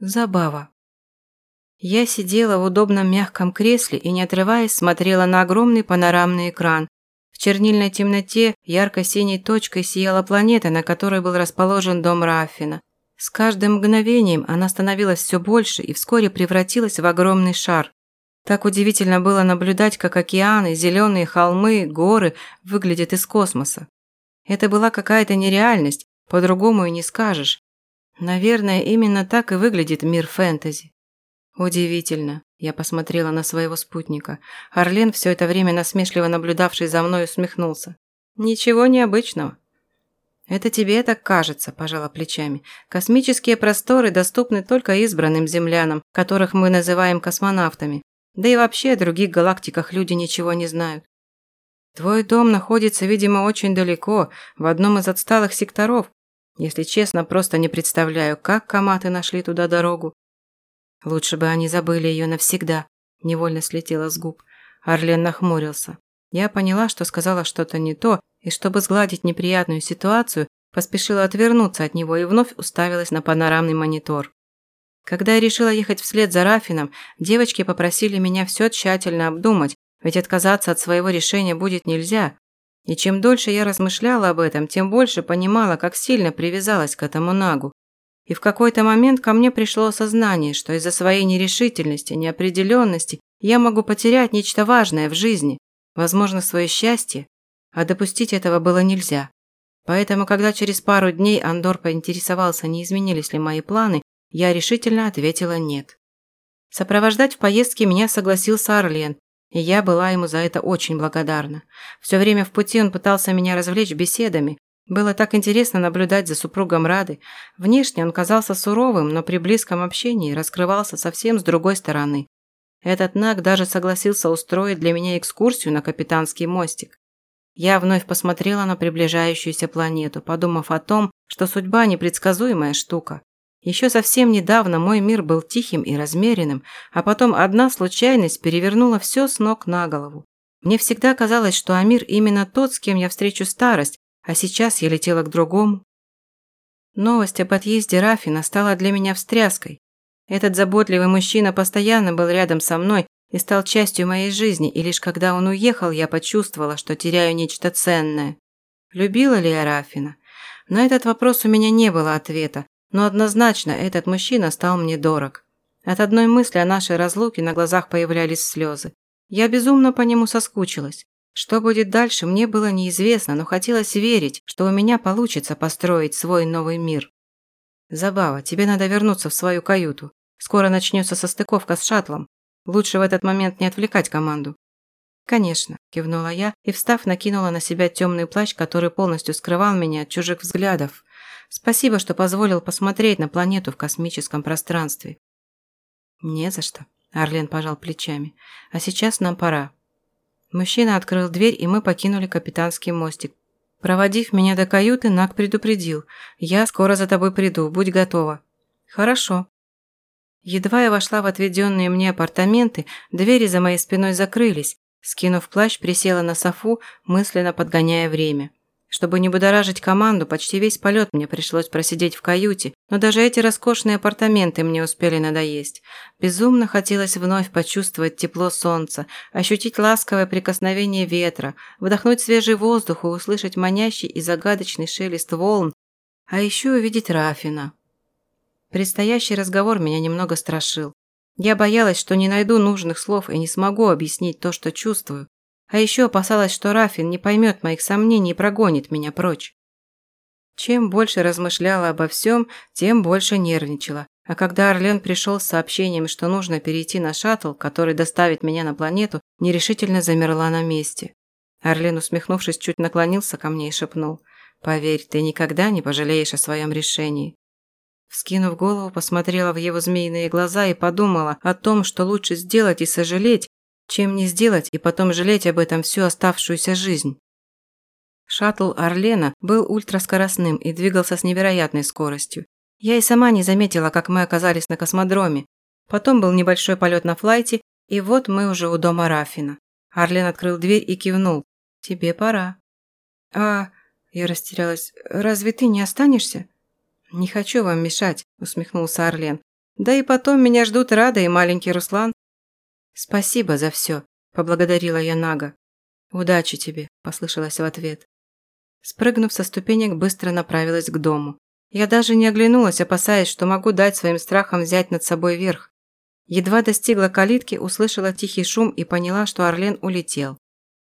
Забава. Я сидела в удобном мягком кресле и, не отрываясь, смотрела на огромный панорамный экран. В чернильной темноте ярко-синей точкой сияла планета, на которой был расположен дом Раффина. С каждым мгновением она становилась все больше и вскоре превратилась в огромный шар. Так удивительно было наблюдать, как океаны, зеленые холмы, горы выглядят из космоса. Это была какая-то нереальность, по-другому и не скажешь. Наверное, именно так и выглядит мир фэнтези. Удивительно. Я посмотрела на своего спутника. Орлен, все это время насмешливо наблюдавший за мной, усмехнулся. Ничего необычного. «Это тебе так кажется», – пожала плечами. «Космические просторы доступны только избранным землянам, которых мы называем космонавтами. Да и вообще о других галактиках люди ничего не знают. Твой дом находится, видимо, очень далеко, в одном из отсталых секторов. Если честно, просто не представляю, как коматы нашли туда дорогу. Лучше бы они забыли ее навсегда, невольно слетела с губ. Орлен нахмурился. Я поняла, что сказала что-то не то, и чтобы сгладить неприятную ситуацию, поспешила отвернуться от него и вновь уставилась на панорамный монитор. Когда я решила ехать вслед за Рафином, девочки попросили меня все тщательно обдумать, ведь отказаться от своего решения будет нельзя. И чем дольше я размышляла об этом, тем больше понимала, как сильно привязалась к этому Нагу. И в какой-то момент ко мне пришло осознание, что из-за своей нерешительности, неопределенности я могу потерять нечто важное в жизни, возможно, свое счастье, а допустить этого было нельзя. Поэтому, когда через пару дней Андор поинтересовался, не изменились ли мои планы, я решительно ответила «нет». Сопровождать в поездке меня согласился Орлен, и я была ему за это очень благодарна. Все время в пути он пытался меня развлечь беседами. Было так интересно наблюдать за супругом Рады. Внешне он казался суровым, но при близком общении раскрывался совсем с другой стороны. Этот Наг даже согласился устроить для меня экскурсию на капитанский мостик. Я вновь посмотрела на приближающуюся планету, подумав о том, что судьба – непредсказуемая штука. Еще совсем недавно мой мир был тихим и размеренным, а потом одна случайность перевернула все с ног на голову. Мне всегда казалось, что Амир именно тот, с кем я встречу старость, а сейчас я летела к другому. Новость об отъезде Рафина стала для меня встряской. Этот заботливый мужчина постоянно был рядом со мной и стал частью моей жизни, и лишь когда он уехал, я почувствовала, что теряю нечто ценное. Любила ли я Рафина? На этот вопрос у меня не было ответа, но однозначно этот мужчина стал мне дорог. От одной мысли о нашей разлуке на глазах появлялись слезы. Я безумно по нему соскучилась. Что будет дальше, мне было неизвестно, но хотелось верить, что у меня получится построить свой новый мир. Забава, тебе надо вернуться в свою каюту. Скоро начнется состыковка с шаттлом. Лучше в этот момент не отвлекать команду. «Конечно», – кивнула я и, встав, накинула на себя темный плащ, который полностью скрывал меня от чужих взглядов. Спасибо, что позволил посмотреть на планету в космическом пространстве». «Не за что», – Арлен пожал плечами. «А сейчас нам пора». Мужчина открыл дверь, и мы покинули капитанский мостик. Проводив меня до каюты, Нак предупредил. «Я скоро за тобой приду, будь готова». «Хорошо». Едва я вошла в отведенные мне апартаменты, двери за моей спиной закрылись. Скинув плащ, присела на софу, мысленно подгоняя время. Чтобы не будоражить команду, почти весь полет мне пришлось просидеть в каюте, но даже эти роскошные апартаменты мне успели надоесть. Безумно хотелось вновь почувствовать тепло солнца, ощутить ласковое прикосновение ветра, вдохнуть свежий воздух и услышать манящий и загадочный шелест волн, а еще увидеть Рафина. Предстоящий разговор меня немного страшил. Я боялась, что не найду нужных слов и не смогу объяснить то, что чувствую. А еще опасалась, что Рафин не поймет моих сомнений и прогонит меня прочь. Чем больше размышляла обо всем, тем больше нервничала. А когда Орлен пришел с сообщением, что нужно перейти на шаттл, который доставит меня на планету, нерешительно замерла на месте. Орлен, усмехнувшись, чуть наклонился ко мне и шепнул. «Поверь, ты никогда не пожалеешь о своем решении». Вскинув голову, посмотрела в его змеиные глаза и подумала о том, что лучше сделать и сожалеть, чем не сделать и потом жалеть об этом всю оставшуюся жизнь? Шаттл Орлена был ультраскоростным и двигался с невероятной скоростью. Я и сама не заметила, как мы оказались на космодроме. Потом был небольшой полет на флайте, и вот мы уже у дома Рафина. Орлен открыл дверь и кивнул. «Тебе пора». «А...» – я растерялась. «Разве ты не останешься?» «Не хочу вам мешать», – усмехнулся Орлен. Да и потом меня ждут Рада и маленький Руслан. Спасибо за все, поблагодарила я Нага. Удачи тебе, послышалось в ответ. Спрыгнув со ступенек, быстро направилась к дому. Я даже не оглянулась, опасаясь, что могу дать своим страхам взять над собой верх. Едва достигла калитки, услышала тихий шум и поняла, что Орлен улетел.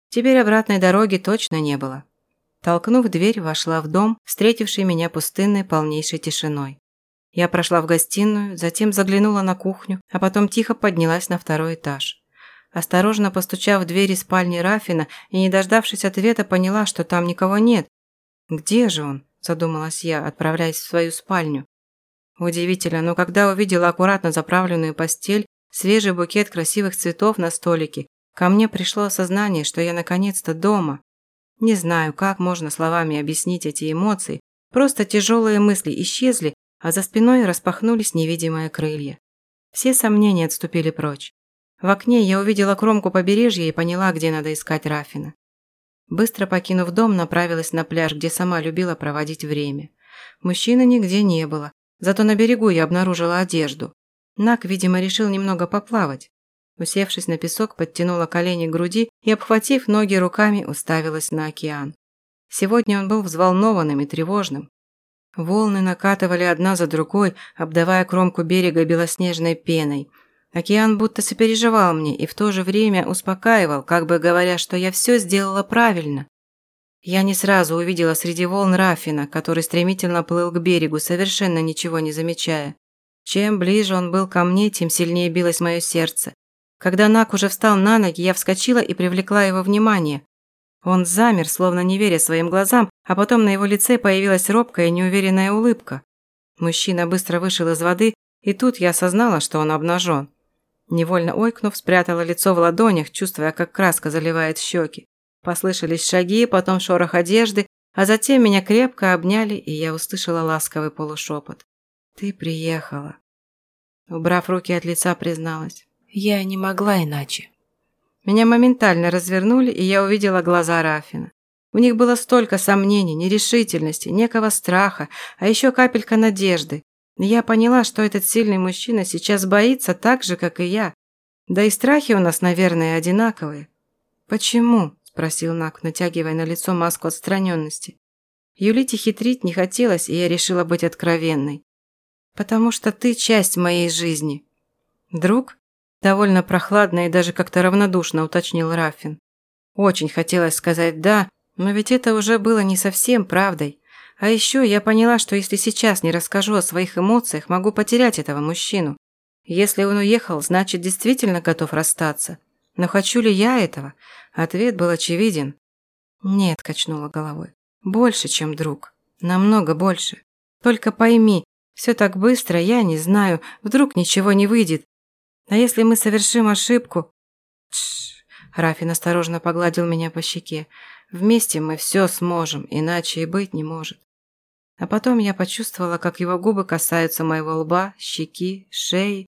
Теперь обратной дороги точно не было. Толкнув дверь, вошла в дом, встретивший меня пустынной полнейшей тишиной. Я прошла в гостиную, затем заглянула на кухню, а потом тихо поднялась на второй этаж. Осторожно постучав в двери спальни Рафина и не дождавшись ответа, поняла, что там никого нет. «Где же он?» – задумалась я, отправляясь в свою спальню. Удивительно, но когда увидела аккуратно заправленную постель, свежий букет красивых цветов на столике, ко мне пришло осознание, что я наконец-то дома. Не знаю, как можно словами объяснить эти эмоции, просто тяжелые мысли исчезли, а за спиной распахнулись невидимые крылья. Все сомнения отступили прочь. В окне я увидела кромку побережья и поняла, где надо искать Рафина. Быстро покинув дом, направилась на пляж, где сама любила проводить время. Мужчины нигде не было, зато на берегу я обнаружила одежду. Нак, видимо, решил немного поплавать. Усевшись на песок, подтянула колени к груди и, обхватив ноги руками, уставилась на океан. Сегодня он был взволнованным и тревожным. Волны накатывали одна за другой, обдавая кромку берега белоснежной пеной. Океан будто сопереживал мне и в то же время успокаивал, как бы говоря, что я все сделала правильно. Я не сразу увидела среди волн Рафина, который стремительно плыл к берегу, совершенно ничего не замечая. Чем ближе он был ко мне, тем сильнее билось мое сердце. Когда Нак уже встал на ноги, я вскочила и привлекла его внимание. Он замер, словно не веря своим глазам, а потом на его лице появилась робкая неуверенная улыбка. Мужчина быстро вышел из воды, и тут я осознала, что он обнажен. Невольно ойкнув, спрятала лицо в ладонях, чувствуя, как краска заливает щеки. Послышались шаги, потом шорох одежды, а затем меня крепко обняли, и я услышала ласковый полушепот. «Ты приехала». Убрав руки от лица, призналась. «Я не могла иначе». Меня моментально развернули, и я увидела глаза Рафина. У них было столько сомнений, нерешительности, некого страха, а еще капелька надежды. Я поняла, что этот сильный мужчина сейчас боится так же, как и я. Да и страхи у нас, наверное, одинаковые. «Почему?» – спросил Нак, натягивая на лицо маску отстраненности. Юлите хитрить не хотелось, и я решила быть откровенной. «Потому что ты часть моей жизни». «Друг?» Довольно прохладно и даже как-то равнодушно уточнил Рафин. Очень хотелось сказать «да», но ведь это уже было не совсем правдой. А еще я поняла, что если сейчас не расскажу о своих эмоциях, могу потерять этого мужчину. Если он уехал, значит, действительно готов расстаться. Но хочу ли я этого? Ответ был очевиден. «Нет», – качнула головой. «Больше, чем друг. Намного больше. Только пойми, все так быстро, я не знаю, вдруг ничего не выйдет, а если мы совершим ошибку? Тш. Рафин осторожно погладил меня по щеке. Вместе мы все сможем, иначе и быть не может. А потом я почувствовала, как его губы касаются моего лба, щеки, шеи.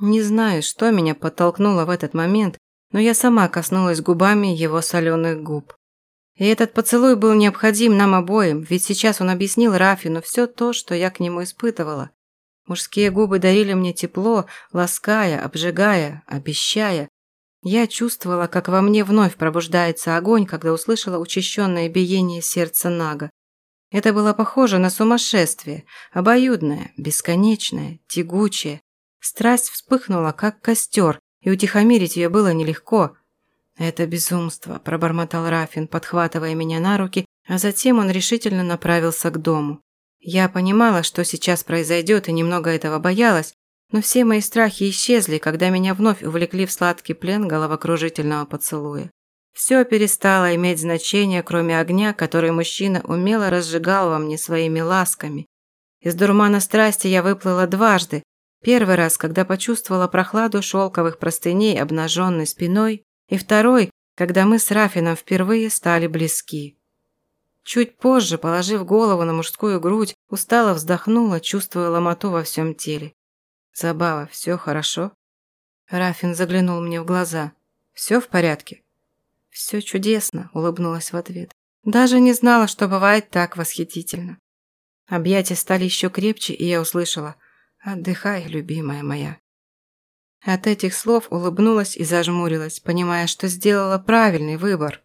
Не знаю, что меня подтолкнуло в этот момент, но я сама коснулась губами его соленых губ. И этот поцелуй был необходим нам обоим, ведь сейчас он объяснил Рафину все то, что я к нему испытывала. Мужские губы дарили мне тепло, лаская, обжигая, обещая. Я чувствовала, как во мне вновь пробуждается огонь, когда услышала учащенное биение сердца Нага. Это было похоже на сумасшествие, обоюдное, бесконечное, тягучее. Страсть вспыхнула, как костер, и утихомирить ее было нелегко. «Это безумство», – пробормотал Рафин, подхватывая меня на руки, а затем он решительно направился к дому. Я понимала, что сейчас произойдет, и немного этого боялась, но все мои страхи исчезли, когда меня вновь увлекли в сладкий плен головокружительного поцелуя. Все перестало иметь значение, кроме огня, который мужчина умело разжигал во мне своими ласками. Из дурмана страсти я выплыла дважды. Первый раз, когда почувствовала прохладу шелковых простыней обнаженной спиной, и второй, когда мы с Рафином впервые стали близки. Чуть позже, положив голову на мужскую грудь, устало вздохнула, чувствуя ломоту во всем теле. «Забава, все хорошо?» Рафин заглянул мне в глаза. «Все в порядке?» «Все чудесно», – улыбнулась в ответ. «Даже не знала, что бывает так восхитительно». Объятия стали еще крепче, и я услышала Отдыхай, любимая моя. От этих слов улыбнулась и зажмурилась, понимая, что сделала правильный выбор.